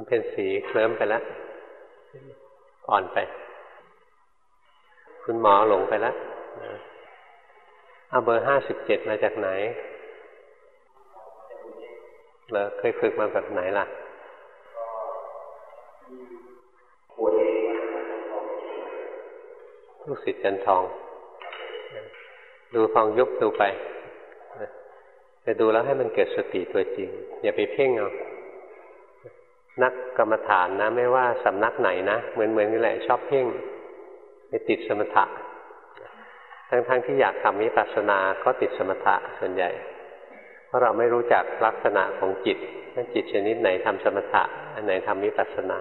คุณเป็นสีเคลิ้มไปแล้วอ่อนไป คุณหมอหลงไปแล้วเอาเบอร์ห้าสิบเจ็ดมาจากไหนเหรอเคยฝึกมาแบบไหนล่ะลูกศิษย์จันทอง ดูฟองยุบดูไปแต่ดูแล้วให้มันเกิดสติตัวจริง อย่าไปเพ่งเอา นักกรรมฐานนะ ไม่ว่าสำนักไหนนะ เหมือนเหมือนนี่แหละชอบเพ่งไปติดสมถะ ทั้งๆทที่อยากทำวิปัสสนาก็ติดสมถะส่วนใหญ่ เพราะเราไม่รู้จักลักษณะของจิตว่าจิตชนิดไหนทำสมถะ อันไหนทำวิปัสสนา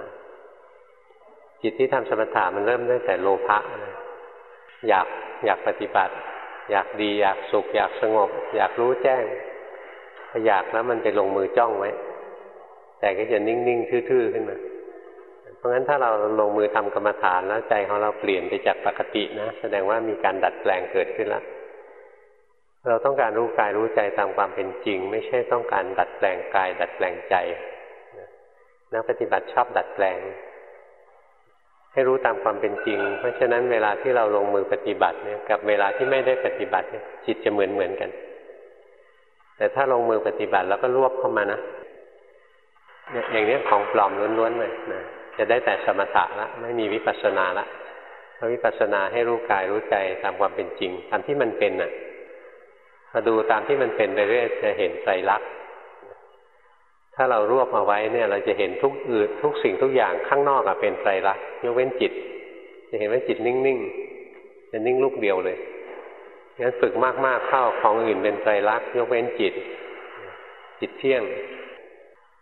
จิตที่ทำสมถะมันเริ่มตั้งแต่โลภะอยากอยากปฏิบัติ อยากดีอยากสุข อยากสงบ อยากรู้แจ้งพออยากแล้วมันไปลงมือจ้องไว้ แต่ก็จะนิ่งๆทื่อๆขึ้นมา เพราะงั้นถ้าเราลงมือทำกรรมฐานแล้วใจของเราเปลี่ยนไปจากปกตินะแสดงว่ามีการดัดแปลงเกิดขึ้นแล้วเราต้องการรู้กายรู้ใจตามความเป็นจริง ไม่ใช่ต้องการดัดแปลงกาย ดัดแปลงใจนักปฏิบัติชอบดัดแปลง ให้รู้ตามความเป็นจริง เพราะฉะนั้นเวลาที่เราลงมือปฏิบัติเนี่ยกับเวลาที่ไม่ได้ปฏิบัติจิตจะเหมือนเหมือนกัน แต่ถ้าลงมือปฏิบัติแล้วก็รวบเข้ามานะ อย่างนี้ของปลอมล้วนๆเลยนะจะได้แต่สมถะละไม่มีวิปัสสนาละเพราะวิปัสสนาให้รู้กายรู้ใจตามความเป็นจริง ตามที่มันเป็นน่ะมาดูตามที่มันเป็นไปเรื่อยจะเห็นใจรักถ้าเรารวบมาไว้เนี่ยเราจะเห็นทุกอื่นทุกสิ่งทุกอย่างข้างนอกอะเป็นไตรลักษณ์ยกเว้นจิต จะเห็นว่าจิตนิ่งๆจะนิ่งลูกเดียวเลยงั้นฝึกมากๆเข้าของอื่นเป็นไตรลักษณ์ยกเว้นจิต จิตเที่ยง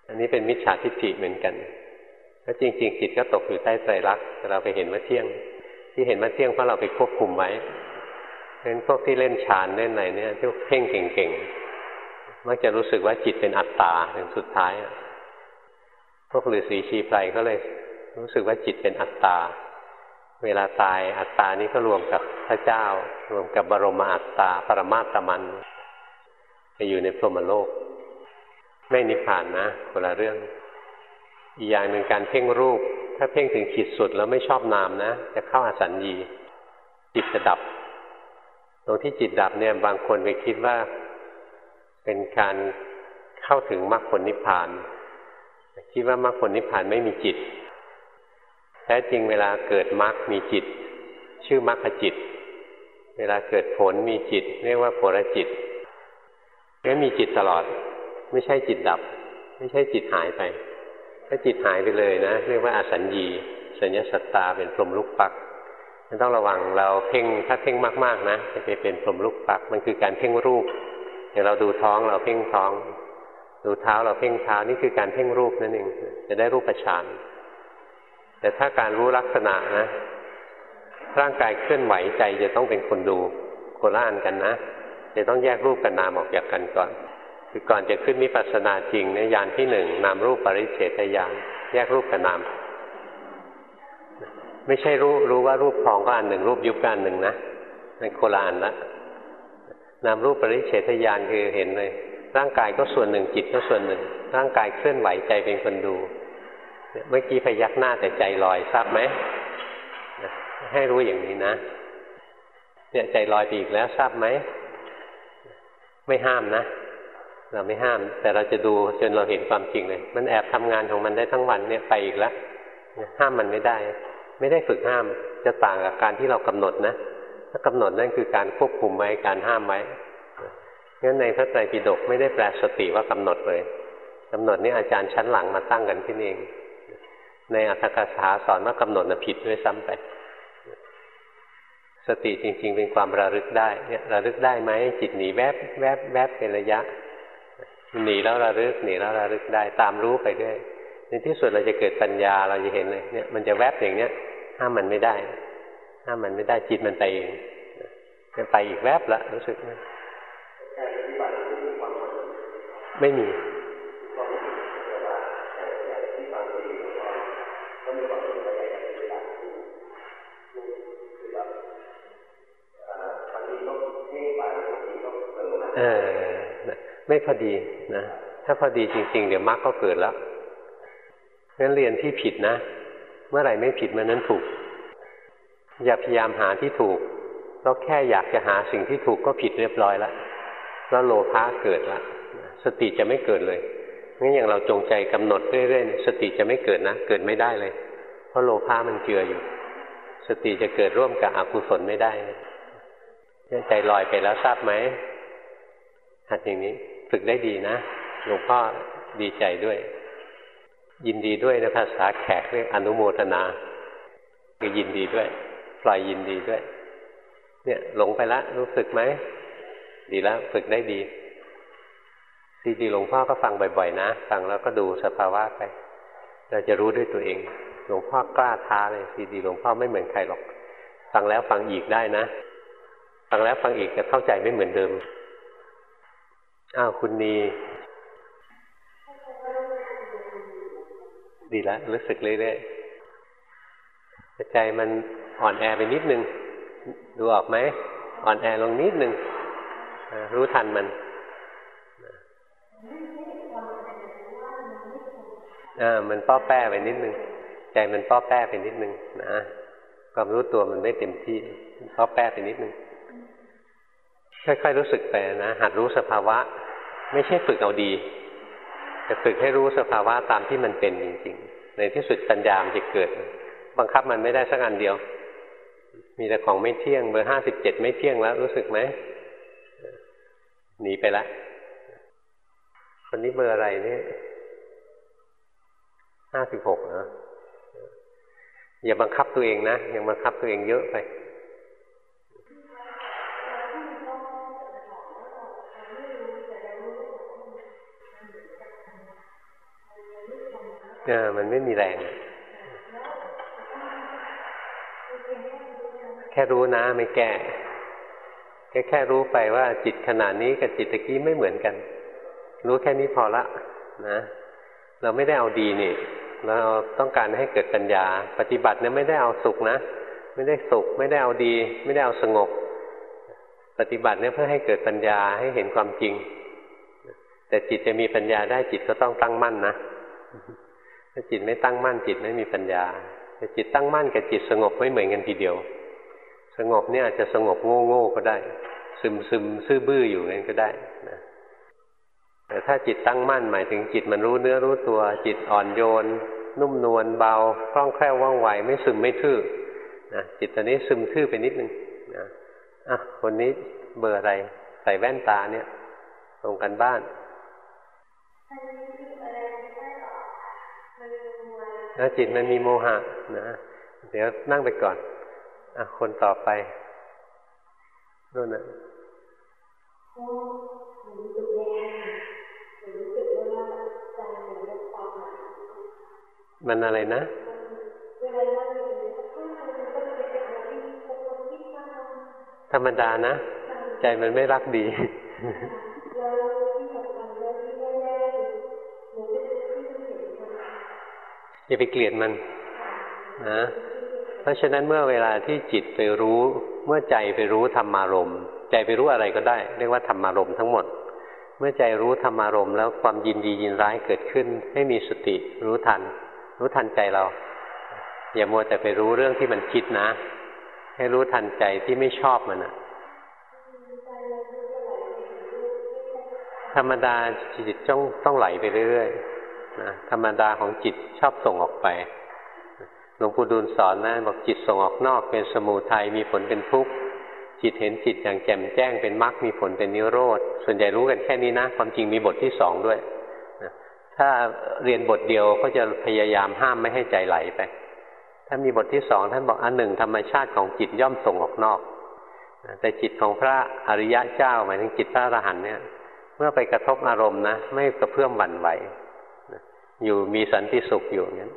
อันนี้เป็นมิจฉาทิฏฐิเหมือนกันแล้วจริง ๆ จิตก็ตกอยู่ใต้ไตรลักษณ์เราไปเห็นว่าเที่ยง ที่เห็นว่าเที่ยงเพราะเราไปควบคุมไว้เพราะฉะนั้นพวกที่เล่นฌานเล่นอะไรเนี่ยที่เพ่งเก่งๆมักจะรู้สึกว่าจิตเป็นอัตตาถึงสุดท้ายพวกฤาษีชีไพรก็เลยรู้สึกว่าจิตเป็นอัตตา เวลาตายอัตตานี้ก็รวมกับพระเจ้า รวมกับบรมอัตตา ปรมาตมันไปอยู่ในพรหมโลก ไม่นิพพานนะคนละเรื่อง อีกอย่างหนึ่งการเพ่งรูป ถ้าเพ่งถึงขีดสุดแล้วไม่ชอบนามนะ จะเข้าอาสัญญี จิตจะดับ ตรงที่จิตดับเนี่ยบางคนไปคิดว่า เป็นการเข้าถึงมรรคผลนิพพาน คิดว่ามรรคผลนิพพานไม่มีจิตแท้จริงเวลาเกิดมรรคมีจิต ชื่อมรรคจิต เวลาเกิดผลมีจิต เรียกว่าผลจิตแม้มีจิตตลอด ไม่ใช่จิตดับ ไม่ใช่จิตหายไป ถ้าจิตหายไปเลยนะ เรียกว่าอาสัญญี สัญญาสัตตาเป็นพรหมลูกปักมันต้องระวังเราเพ่งถ้าเพ่งมากๆนะจะไปเป็นพรหมลูกปัก มันคือการเพ่งรูปอย่างเราดูท้องเราเพ่งท้อง ดูเท้าเราเพ่งเท้านี่คือการเพ่งรูปนั่นเองจะได้รูปฌานแต่ถ้าการรู้ลักษณะนะ ร่างกายเคลื่อนไหวใจจะต้องเป็นคนดูโคละอันกันนะจะต้องแยกรูปกับนามออกจากกันก่อน คือก่อนจะขึ้นมิปัสสนาจริงเนี่ยยานที่หนึ่งนามรูปปริเฉทยานแยกรูปกับนาม ไม่ใช่รู้รู้ว่ารูปพองก็อันหนึ่งรูปยุบก็อันหนึ่งนะเป็นโคละอันละนามรูปปริเฉทญาณคือเห็นเลย ร่างกายก็ส่วนหนึ่งจิตก็ส่วนหนึ่ง ร่างกายเคลื่อนไหวใจเป็นคนดูเมื่อกี้พยักหน้าแต่ใจลอยทราบไหมให้รู้อย่างนี้นะ เนี่ยใจลอยไปอีกแล้วทราบไหม ไม่ห้ามนะ เราไม่ห้าม แต่เราจะดูจนเราเห็นความจริงเลย มันแอบทำงานของมันได้ทั้งวันเนี่ยไปอีกแล้วห้ามมันไม่ได้ ไม่ได้ฝึกห้ามจะต่างกับการที่เรากำหนดนะถ้ากำหนดนั่นคือการควบคุมไว้การห้ามไว้งั้นในพระไตรปิฎกไม่ได้แปลสติว่ากำหนดเลยกำหนดนี่อาจารย์ชั้นหลังมาตั้งกันที่นี่เอง ในอัตถกถาสอนว่ากำหนดน่ะผิดด้วยซ้ำไปสติจริง ๆ เป็นความระลึกได้เนี่ยระลึกได้ไหมจิตหนีแวบแวบแวบเป็นระยะ หนีแล้วระลึกหนีแล้วระลึกได้ตามรู้ไปด้วยในที่สุดเราจะเกิดปัญญาเราจะเห็นเลยเนี่ยมันจะแวบอย่างเนี้ยห้ามมันไม่ได้ ห้ามมันไม่ได้จิตมันไปเองมันไปอีกแวบละรู้สึก ไม่มี ไม่พอดีนะถ้าพอดีจริง ๆ เดี๋ยวมรรคก็เกิดแล้วงั้นเรียนที่ผิดนะ เมื่อไหร่ไม่ผิดมันนั้นถูก อย่าพยายามหาที่ถูกเราแค่อยากจะหาสิ่งที่ถูกก็ผิดเรียบร้อยแล้วแล้วโลภะเกิดละสติจะไม่เกิดเลยงั้นอย่างเราจงใจกำหนดเรื่อยๆสติจะไม่เกิดนะ เกิดไม่ได้เลย เพราะโลภะมันเจืออยู่ สติจะเกิดร่วมกับอกุศลไม่ได้ใจลอยไปแล้วทราบไหมหัดอย่างนี้ ฝึกได้ดีนะหลวงพ่อดีใจด้วย ยินดีด้วยนะภาษาแขกเรียกอนุโมทนาคือยินดีด้วย ปล่อยยินดีด้วย เนี่ยหลงไปละรู้สึกไหมดีแล้วฝึกได้ดีซีดีหลวงพ่อก็ฟังบ่อยๆ นะฟังแล้วก็ดูสภาวะไป เราจะรู้ด้วยตัวเอง หลวงพ่อกล้าท้าเลยซีดีหลวงพ่อไม่เหมือนใครหรอก ฟังแล้วฟังอีกได้นะ ฟังแล้วฟังอีกจะเข้าใจไม่เหมือนเดิม อ้าวคุณนีดีแล้วรู้สึกเรื่อยๆใจมันอ่อนแอไปนิดนึง ดูออกไหม อ่อนแอลงนิดนึง รู้ทันมันอ่ามันป้อแป้ไปนิดนึง ใจมันป้อแป้ไปนิดนึงนะความรู้ตัวมันไม่เต็มที่ป้อแป้ไปนิดนึงค่อยๆรู้สึกไปนะหัดรู้สภาวะ ไม่ใช่ฝึกเอาดีจะฝึกให้รู้สภาวะตามที่มันเป็นจริงๆ ในที่สุดปัญญามจะเกิด บังคับมันไม่ได้สักอันเดียว มีแต่ของไม่เที่ยงเบอร์ห้าสิบเจ็ดไม่เที่ยงแล้วรู้สึกไหมหนีไปละคนนี้เบอร์อะไรเนี่ยห้าสิบหกเนะอย่าบังคับตัวเองนะยังบังคับตัวเองเยอะไป เออมันไม่มีแรง แค่รู้นะไม่แก้แค่แค่รู้ไปว่าจิตขนาดนี้กับจิตตะกี้ไม่เหมือนกัน รู้แค่นี้พอละนะเราไม่ได้เอาดีนี่ เราต้องการให้เกิดปัญญา ปฏิบัติเนี่ยไม่ได้เอาสุขนะ ไม่ได้สุข ไม่ได้เอาดี ไม่ได้เอาสงบ ปฏิบัติเนี่ยเพื่อให้เกิดปัญญาให้เห็นความจริง แต่จิตจะมีปัญญาได้จิตก็ต้องตั้งมั่นนะ ถ้าจิตไม่ตั้งมั่นจิตไม่มีปัญญาแต่จิตตั้งมั่นกับจิตสงบไม่เหมือนกันทีเดียว สงบเนี่ยอาจจะสงบโง่โง่ก็ได้ ซึมซึมซื่อบื้ออยู่นั่นก็ได้นะแต่ถ้าจิตตั้งมั่นหมายถึงจิตมันรู้เนื้อรู้ตัว จิตอ่อนโยน นุ่มนวลเบาคล่องแคล่วว่องไวไม่ซึมไม่ทื่อนะจิตตอนนี้ซึมทื่อไปนิดนึงนะอะคนนี้เบอร์อะไร ใส่แว่นตาเนี่ยตรงกันบ้าน แล้วจิตมันมีโมหะนะ เดี๋ยวนั่งไปก่อนอะคนต่อไปนู่นนะมันอะไรนะธรรมดานะ ใจมันไม่รักดี อย่าไปเกลียดมันนะเพราะฉะนั้นเมื่อเวลาที่จิตไปรู้ เมื่อใจไปรู้ธรรมารมใจไปรู้อะไรก็ได้ เรียกว่าธรรมารมทั้งหมด เมื่อใจรู้ธรรมารมแล้วความยินดียินร้ายเกิดขึ้น ให้มีสติรู้ทัน รู้ทันใจเรา อย่ามัวแต่ไปรู้เรื่องที่มันคิดนะ ให้รู้ทันใจที่ไม่ชอบมันนะธรรมดาจิตต้องต้องไหลไปเรื่อยๆ นะธรรมดาของจิตชอบส่งออกไปหลวงปู่ดูลสอนนะบอกจิตส่งออกนอกเป็นสมูทัยมีผลเป็นทุกข์จิตเห็นจิตอย่างแจ่มแจ้งเป็นมรรคมีผลเป็นนิโรธ ส่วนใหญ่รู้กันแค่นี้นะ ความจริงมีบทที่สองด้วยถ้าเรียนบทเดียวก็จะพยายามห้ามไม่ให้ใจไหลไป ถ้ามีบทที่สองท่านบอกอันหนึ่งธรรมชาติของจิตย่อมส่งออกนอกแต่จิตของพระอริยะเจ้าหมายถึงจิตพระอรหันต์เนี่ย เมื่อไปกระทบอารมณ์นะ ไม่กระเพื่อมหวั่นไหว อยู่มีสันติสุขอยู่นั้น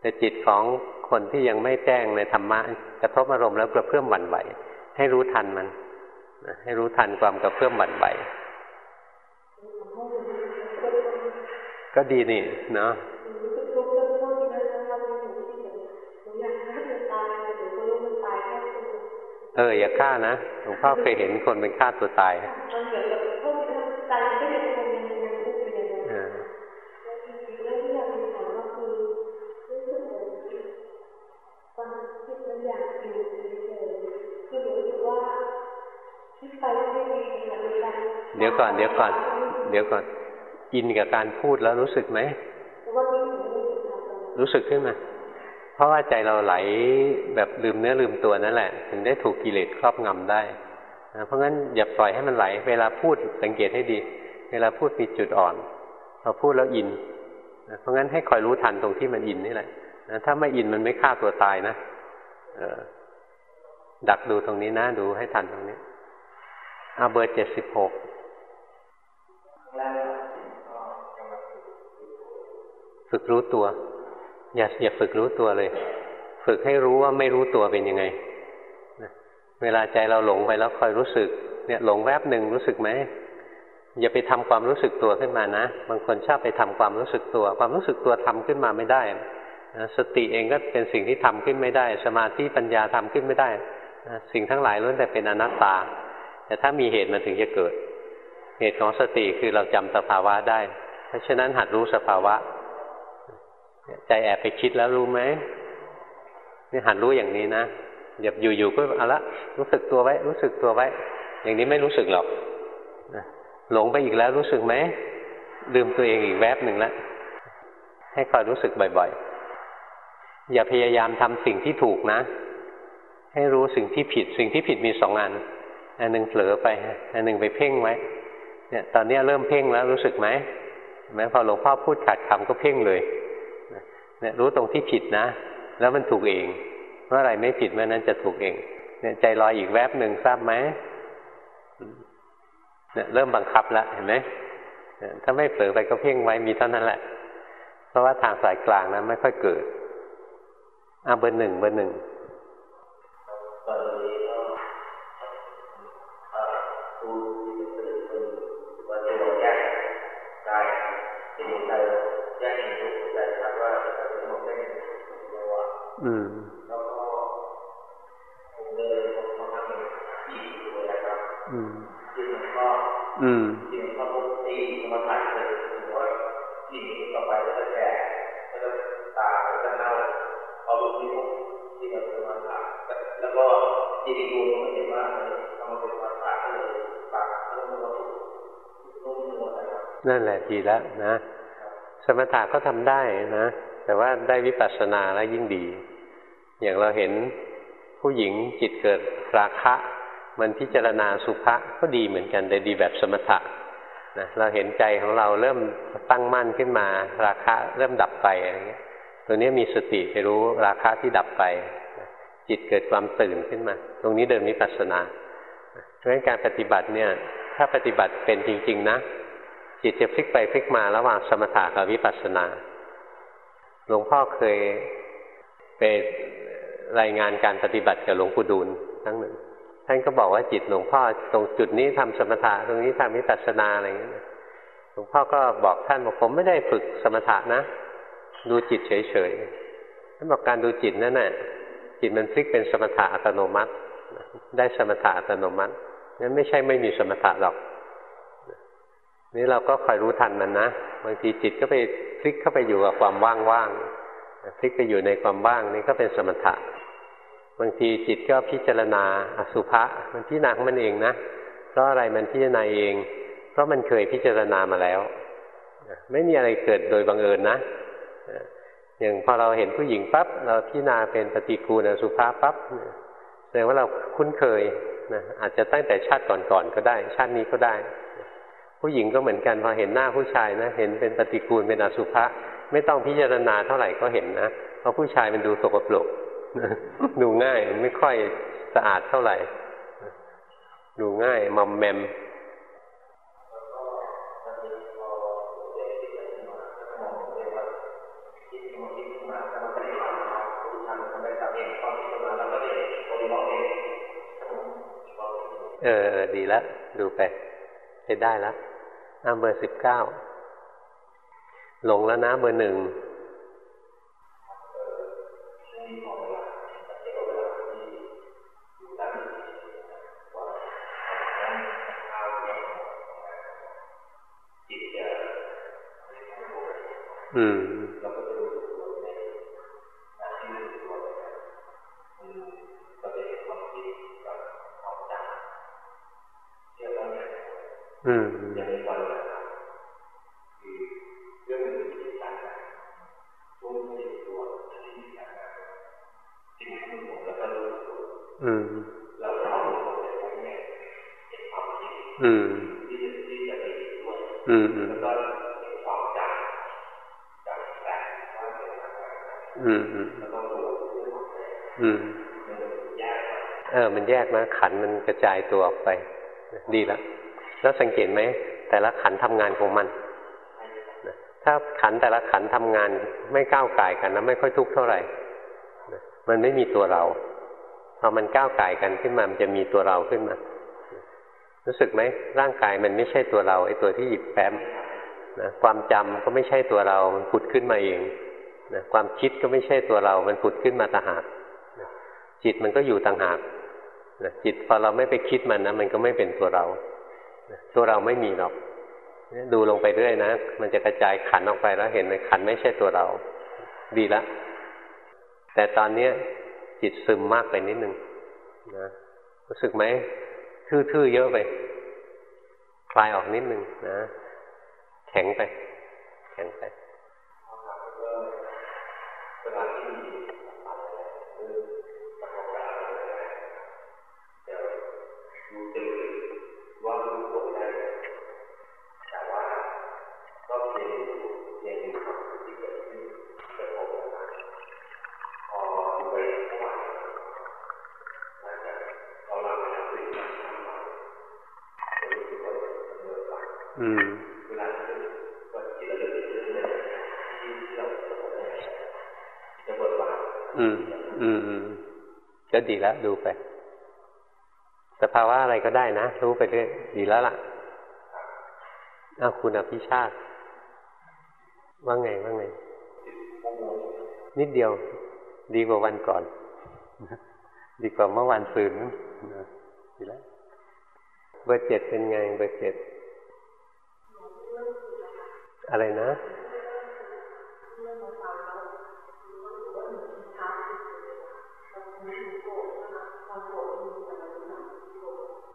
แต่จิตของคนที่ยังไม่แจ้งในธรรมะกระทบอารมณ์แล้วกระเพื่อมหวั่นไหว ให้รู้ทันมันให้รู้ทันความกระเพื่อมหวั่นไหว ก็ดีนี่เนาะเอออย่าฆ่านะหลวงพ่อเคยเห็นคนเป็นฆ่าตัวตาย ก่อน เดี๋ยวก่อน เดี๋ยวก่อน อินกับการพูดแล้วรู้สึกไหม รู้สึกขึ้นมา เพราะว่าใจเราไหลแบบลืมเนื้อลืมตัวนั่นแหละ ถึงได้ถูกกิเลสครอบงำได้ เพราะงั้นอย่าปล่อยให้มันไหล เวลาพูดสังเกตให้ดี เวลาพูดมีจุดอ่อน พอพูดแล้วอิน เพราะงั้นให้คอยรู้ทันตรงที่มันอินนี่แหละถ้าไม่อินมันไม่ฆ่าตัวตายนะดักดูตรงนี้นะ ดูให้ทันตรงนี้เอาเบอร์เจ็ดสิบหก ฝึกรู้ตัว อย่าอย่าฝึกรู้ตัวเลย ฝึกให้รู้ว่าไม่รู้ตัวเป็นยังไงเวลาใจเราหลงไปแล้วคอยรู้สึก เนี่ยหลงแวบหนึ่งรู้สึกไหมอย่าไปทำความรู้สึกตัวขึ้นมานะ บางคนชอบไปทำความรู้สึกตัว ความรู้สึกตัวทำขึ้นมาไม่ได้สติเองก็เป็นสิ่งที่ทำขึ้นไม่ได้ สมาธิปัญญาทำขึ้นไม่ได้ สิ่งทั้งหลายล้วนแต่เป็นอนัตตา แต่ถ้ามีเหตุมันถึงจะเกิด เหตุของสติคือเราจำสภาวะได้ เพราะฉะนั้นหัดรู้สภาวะ ใจแอบไปคิดแล้วรู้ไหมนี่หัดรู้อย่างนี้นะอย่าอยู่ๆก็เอาละรู้สึกตัวไว้ รู้สึกตัวไว้ อย่างนี้ไม่รู้สึกหรอกหลงไปอีกแล้วรู้สึกไหมลืมตัวเองอีกแวบหนึ่งแล้วให้คอยรู้สึกบ่อยๆ อย่าพยายามทำสิ่งที่ถูกนะ ให้รู้สิ่งที่ผิด สิ่งที่ผิดมีสองอัน อันหนึ่งเผลอไป อันหนึ่งไปเพ่งไว้ เนี่ยตอนนี้เริ่มเพ่งแล้วรู้สึกไหมแม้พอหลวงพ่อพูดขาดคำก็เพ่งเลยเนี่ยรู้ตรงที่ผิดนะ แล้วมันถูกเองเมื่อไรไม่ผิดเมื่อนั้นจะถูกเองเนี่ยใจลอยอีกแวบหนึ่งทราบไหมเนี่ยเริ่มบังคับแล้วเห็นไหมถ้าไม่เผลอไปก็เพ่งไว้มีเท่านั้นแหละ เพราะว่าทางสายกลางนั้นไม่ค่อยเกิดอะเบอร์หนึ่งเบอร์หนึ่งะตาก็จะเน่าเอาลูกที่พบที่มันเป็นมาถ่ายแล้วก็ที่ดูมันเห็นว่าเอามาเป็นมาถ่ายเลยปากก็ต้องมานุ่มนวลนะครับนั่นแหละดีแล้วนะ สมถะก็ทำได้นะ แต่ว่าได้วิปัสสนาแล้วยิ่งดี อย่างเราเห็นผู้หญิงจิตเกิดราคะ มันพิจารณาสุภะก็ดีเหมือนกันแต่ดีแบบสมถะนะเราเห็นใจของเราเริ่มตั้งมั่นขึ้นมา ราคะเริ่มดับไปอะไรเงี้ย ตัวนี้มีสติไปรู้ราคะที่ดับไป จิตเกิดความตื่นขึ้นมา ตรงนี้เดินมิปัสสนาเพราะฉะนั้นการปฏิบัติเนี่ยถ้าปฏิบัติเป็นจริง ๆ นะ จิตจะพลิกไปพลิกมาระหว่างสมถะกับวิปัสสนา หลวงพ่อเคยไปรายงานการปฏิบัติกับหลวงปู่ดูลครั้งหนึ่ง ท่านก็บอกว่าจิตหลวงพ่อตรงจุดนี้ทำสมถะตรงนี้ทำวิปัสสนาอะไรอย่างเงี้ยหลวงพ่อก็บอกท่านบอกผมไม่ได้ฝึกสมถะนะ ดูจิตเฉยๆท่านบอกการดูจิตนั่นแหละจิตมันพลิกเป็นสมถะอัตโนมัติ ได้สมถะอัตโนมัตินั้นไม่ใช่ไม่มีสมถะหรอก นี่เราก็คอยรู้ทันมันนะบางทีจิตก็ไปพลิกเข้าไปอยู่กับความว่างๆพลิกไปอยู่ในความว่างนี่ก็เป็นสมถะบางทีจิตก็พิจารณาอสุภะมันพิจารณาของมันเองนะเพราะอะไรมันพิจารณาเอง เพราะมันเคยพิจารณามาแล้วไม่มีอะไรเกิดโดยบังเอิญนะอย่างพอเราเห็นผู้หญิงปั๊บเราพิจารณาเป็นปฏิกูลอสุภะปั๊บแสดงว่าเราคุ้นเคยนะอาจจะตั้งแต่ชาติก่อนๆก็ได้ ชาตินี้ก็ได้ ผู้หญิงก็เหมือนกันพอเห็นหน้าผู้ชายนะ เห็นเป็นปฏิกูลเป็นอสุภะไม่ต้องพิจารณาเท่าไหร่ก็เห็นนะเพราะผู้ชายมันดูสกปรกดูง่ายไม่ค่อยสะอาดเท่าไหร่ ดูง่ายมอมแมมเออ ดีแล้ว ดูไปใช้ได้แล้ว เบอร์สิบเก้าหลงแล้วนะเบอร์หนึ่ง อืมอืมอืมอืมอืมอืมอืมเออ มันแยกนะขันมันกระจายตัวออกไป ดีแล้วแล้วสังเกตไหมแต่ละขันทำงานของมันถ้าขันแต่ละขันทำงานไม่ก้าวไก่กันนะไม่ค่อยทุกข์เท่าไหร่มันไม่มีตัวเรา พอมันก้าวไก่กันขึ้นมา มันจะมีตัวเราขึ้นมา รู้สึกไหมร่างกายมันไม่ใช่ตัวเราไอ้ตัวที่หยิบแฟ้มนะความจำก็ไม่ใช่ตัวเรา มันผุดขึ้นมาเองนะความคิดก็ไม่ใช่ตัวเรา มันผุดขึ้นมาต่างหากนะจิตมันก็อยู่ต่างหากนะจิตพอเราไม่ไปคิดมันนะมันก็ไม่เป็นตัวเรานะตัวเราไม่มีหรอกดูลงไปเรื่อยนะ มันจะกระจายขันออกไปแล้วเห็นเลยขันไม่ใช่ตัวเรา ดีละ แต่ตอนนี้ จิตซึมมากไปนิดนึงนะรู้สึกไหมทื่อๆเยอะไป คลายออกนิดนึงนะ แข็งไป แข็งไป อืมอืมอืม อืม ก็ดีแล้วดูไป สภาวะอะไรก็ได้นะ รู้ไปเรื่อยดีแล้วล่ะอาคุณอภิชาติ ว่าไง ว่าไง นิดเดียว ดีกว่าวันก่อน ดีกว่าเมื่อวันซืนดีแล้ว เบอร์เจ็ดเป็นไง เบอร์เจ็ด อะไรนะ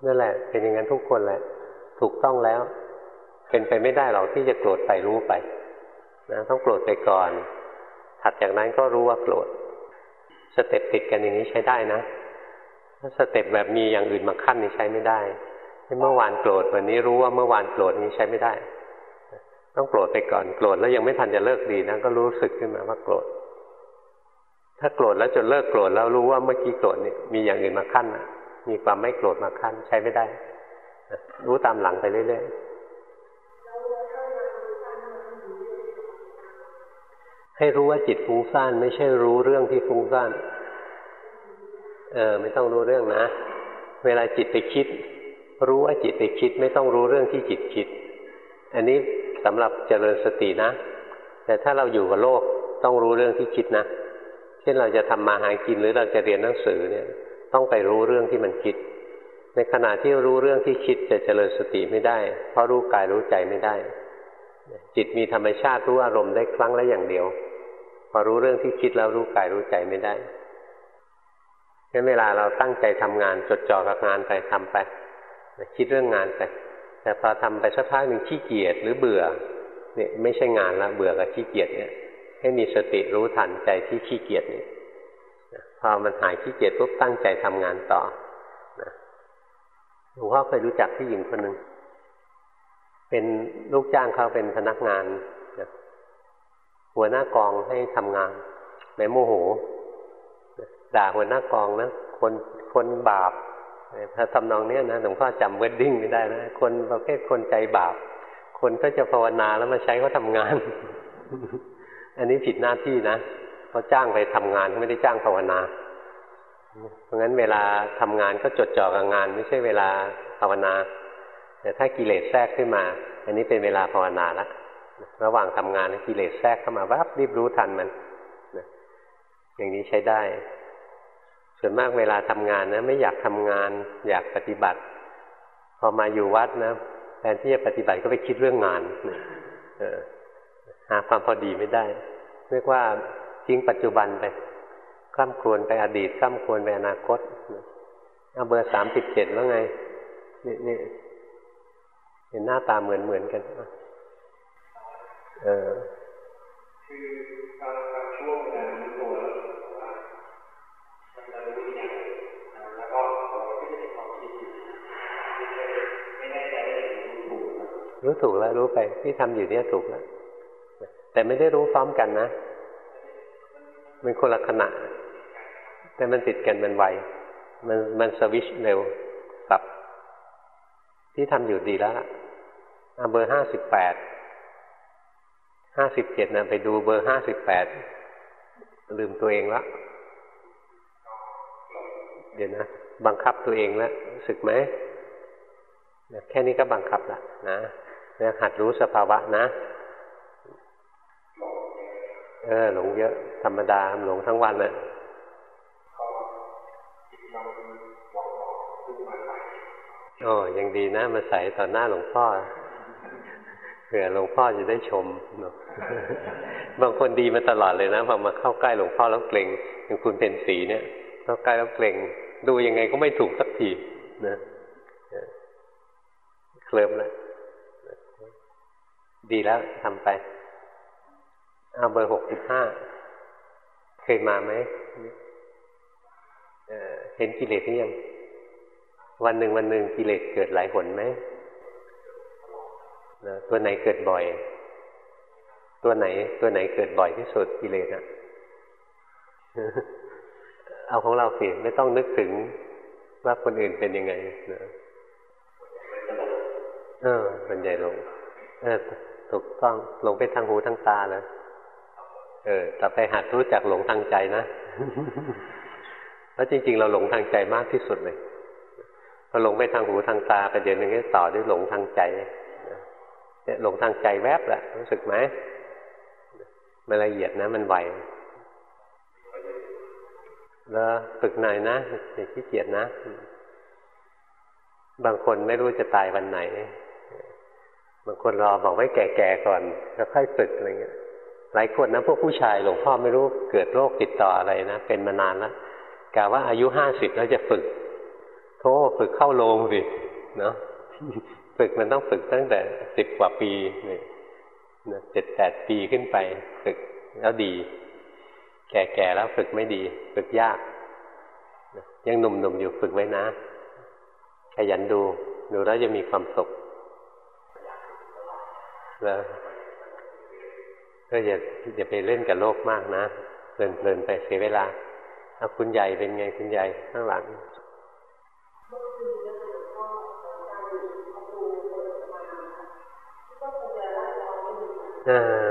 นั่นแหละ เป็นอย่างนั้นทุกคนแหละ ถูกต้องแล้ว เป็นไปไม่ได้หรอกที่จะโกรธไปรู้ไปนะต้องโกรธไปก่อน ถัดจากนั้นก็รู้ว่าโกรธสเต็ปติดกันอย่างนี้ใช้ได้นะถ้าสเต็ปแบบมีอย่างอื่นมาขั้นนี่ใช้ไม่ได้เมื่อวานโกรธวันนี้รู้ว่าเมื่อวานโกรธนี้ใช้ไม่ได้ ต้องโกรธไปก่อนโกรธแล้วยังไม่ทันจะเลิกดีนะก็รู้สึกขึ้นมาว่าโกรธ ถ้าโกรธแล้วจนเลิกโกรธแล้วรู้ว่าเมื่อกี้โกรธเนี่ยมีอย่างอื่นมาขั้นนะมีความไม่โกรธมาขั้นใช้ไม่ได้ รู้ตามหลังไปเรื่อยๆให้รู้ว่าจิตฟุ้งซ่านไม่ใช่รู้เรื่องที่ฟุ้งซ่านเออไม่ต้องรู้เรื่องนะ เวลาจิตไปคิด รู้ว่าจิตไปคิด ไม่ต้องรู้เรื่องที่จิตคิด อันนี้ สำหรับเจริญสตินะ แต่ถ้าเราอยู่กับโลกต้องรู้เรื่องที่คิดนะ เช่นเราจะทำมาหากินหรือเราจะเรียนหนังสือเนี่ยต้องไปรู้เรื่องที่มันคิด ในขณะที่รู้เรื่องที่คิดจะเจริญสติไม่ได้ เพราะรู้กายรู้ใจไม่ได้ จิตมีธรรมชาติรู้อารมณ์ได้ครั้งละอย่างเดียว พอรู้เรื่องที่คิดแล้วรู้กายรู้ใจไม่ได้งั้นเวลาเราตั้งใจทำงานจดจ่อกับงานไปทำไปคิดเรื่องงานไป แต่พอทำไปสักพักหนึ่งขี้เกียจหรือเบื่อเนี่ยไม่ใช่งานละเบื่อกับขี้เกียจเนี่ยให้มีสติรู้ทันใจที่ขี้เกียจเนี่ยพอมันหายขี้เกียจปุ๊บตั้งใจทำงานต่อหลวงพ่อเคยรู้จักผู้หญิงคนหนึ่งเป็นลูกจ้างเขาเป็นพนักงานหัวหน้ากองให้ทำงานในโมโหด่าหัวหน้า กองนะคนคนบาป ถ้าทำนองนี้นะหลวงพ่อจำเวดดิ้งไม่ได้นะ คนประเภทคนใจบาป คนก็จะภาวนาแล้วมาใช้เขาทางาน อันนี้ผิดหน้าที่นะเขาจ้างไปทำงานไม่ได้จ้างภาวนา เพราะงั้นเวลาทำงานก็จดจ่อกับงาน ไม่ใช่เวลาภาวนา แต่ถ้ากิเลสแทรกขึ้นมา อันนี้เป็นเวลาภาวนาละระหว่างทำงานกิเลสแทรกเข้ามาวับรีบรู้ทันมันอย่างนี้ใช้ได้ ส่วนมากเวลาทำงานนะ ไม่อยากทำงาน อยากปฏิบัติ พอมาอยู่วัดนะแทนที่จะปฏิบัติก็ไปคิดเรื่องงานหาความพอดีไม่ได้เรียกว่าทิ้งปัจจุบันไปข้ามครวนไปอดีตข้ามครวนไปอนาคตเอาเบอร์สามสิบเจ็ดแล้วไงนี่นี่เห็นหน้าตาเหมือนเหมือนกันเออคือการช่วงเวลา รู้ถูกแล้วรู้ไปที่ทำอยู่เนี่ยถูกแล้วแต่ไม่ได้รู้พร้อมกันนะมันคนละขณะ แต่มันติดกันมันไวมันมันสวิชเร็วปรับที่ทำอยู่ดีแล้วเอาเบอร์ห้าสิบแปดห้าสิบเจ็ดนะไปดูเบอร์ห้าสิบแปดลืมตัวเองละเดี๋ยวนะบังคับตัวเองแล้วสึกไหมแค่นี้ก็บังคับละนะ นี่ยหัดรู้สภาวะนะเออหลงเยอะธรรมดาหลงทั้งวันเลยโอ้ยังดีนะ มาใส่ต่อหน้าหลวงพ่อเผื่อหลวงพ่อจะได้ชมเนาะบางคนดีมาตลอดเลยนะพอมาเข้าใกล้หลวงพ่อแล้วเกรงอย่างคุณเป็นสีเนี่ยเข้าใกล้แล้วเกรงดูยังไงก็ไม่ถูกสักทีนะเคลิมแล้ว ดีแล้วทำไป เอาเบอร์หกสิบห้าเคยมาไหมเห็นกิเลสหรือยัง วันหนึ่งวันหนึ่งกิเลสเกิดหลายหนไหมตัวไหนเกิดบ่อย ตัวไหน ตัวไหนเกิดบ่อยที่สุดกิเลสอะเอาของเราสิไม่ต้องนึกถึงว่าคนอื่นเป็นยังไงนะเออเป็นใหญ่ลงเออ ถูกต้องหลงไปทางหูทางตาเลยเออต่อไปหัดรู้จักหลงทางใจนะเพราะจริง ๆ เราหลงทางใจมากที่สุดเลยพอหลงไปทางหูทางตาไปเดี๋ยวนึงก็ต่อด้วยหลงทางใจเนี่ยหลงทางใจแวบแหละรู้สึกไหมมันละเอียดนะ มันไหวแล้วฝึกหน่อยนะอย่าขี้เกียจนะ บางคนไม่รู้จะตายวันไหน บางคนรอบอกไว้แก่ๆก่อน แล้วค่อยฝึกอะไรเงี้ย หลายคนนะพวกผู้ชายหลวงพ่อไม่รู้เกิดโรคติดต่ออะไรนะเป็นมานานแล้วกะว่าอายุห้าสิบแล้วจะฝึกโธ่ฝึกเข้าโรงสิเนาะฝึกมันต้องฝึกตั้งแต่สิบกว่าปีเนี่ยเจ็ดแปดปีขึ้นไป ฝึกแล้วดี แก่ๆแล้วฝึกไม่ดี ฝึกยากยังหนุ่มๆอยู่ฝึกไว้นะขยันดู ดูแล้วจะมีความสุข แล้วก็อย่าอย่าไปเล่นกับโลกมากนะเพลินๆไปเสียเวลาเอาคุณใหญ่เป็นไงคุณใหญ่ข้างหลังอ่า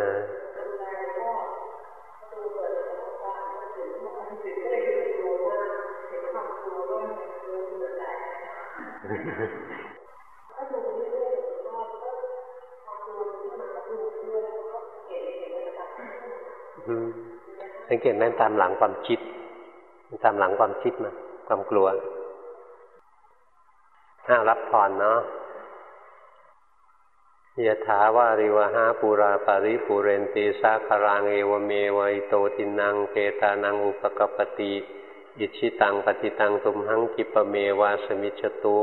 เกตไหมตามหลังความคิด ตามหลังความคิดมาความกลัวห้ารับพรเนาะยะถาวาริวหาปูราปาริปุเรนตีสาคารังเอวเมวัยโตทินังเกตานังอุปกปติอิชิตังปฏิตังตุมหังกิปเมวาสมิจตุ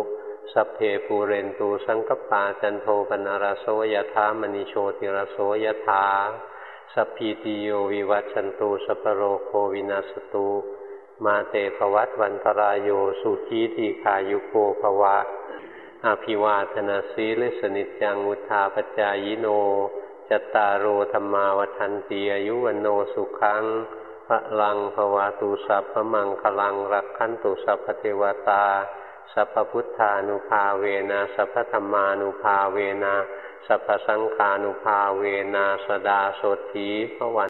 สัพเพปูเรนตูสังกปาจันโทปนารโสยะถามณิโชติรโสยะถา สพีติโยวิวัชันตูสัพโรโควินาสตู มาเตภวัตวันตรายโยสุขีทีขายุโกภวะอาภิวาธนาสีเลสนิจังุทาปจายโน จตารโอธรรมาวันตีอายุวันโนสุขังพระลังภวาตุสัพพมังคลังรักขันตุสัพพเทวตา สัพพุทธานุภาเวนะสัพพธรรมานุภาเวนะ สัพพสังขานุภาเวนาสดาโสธีพระวัน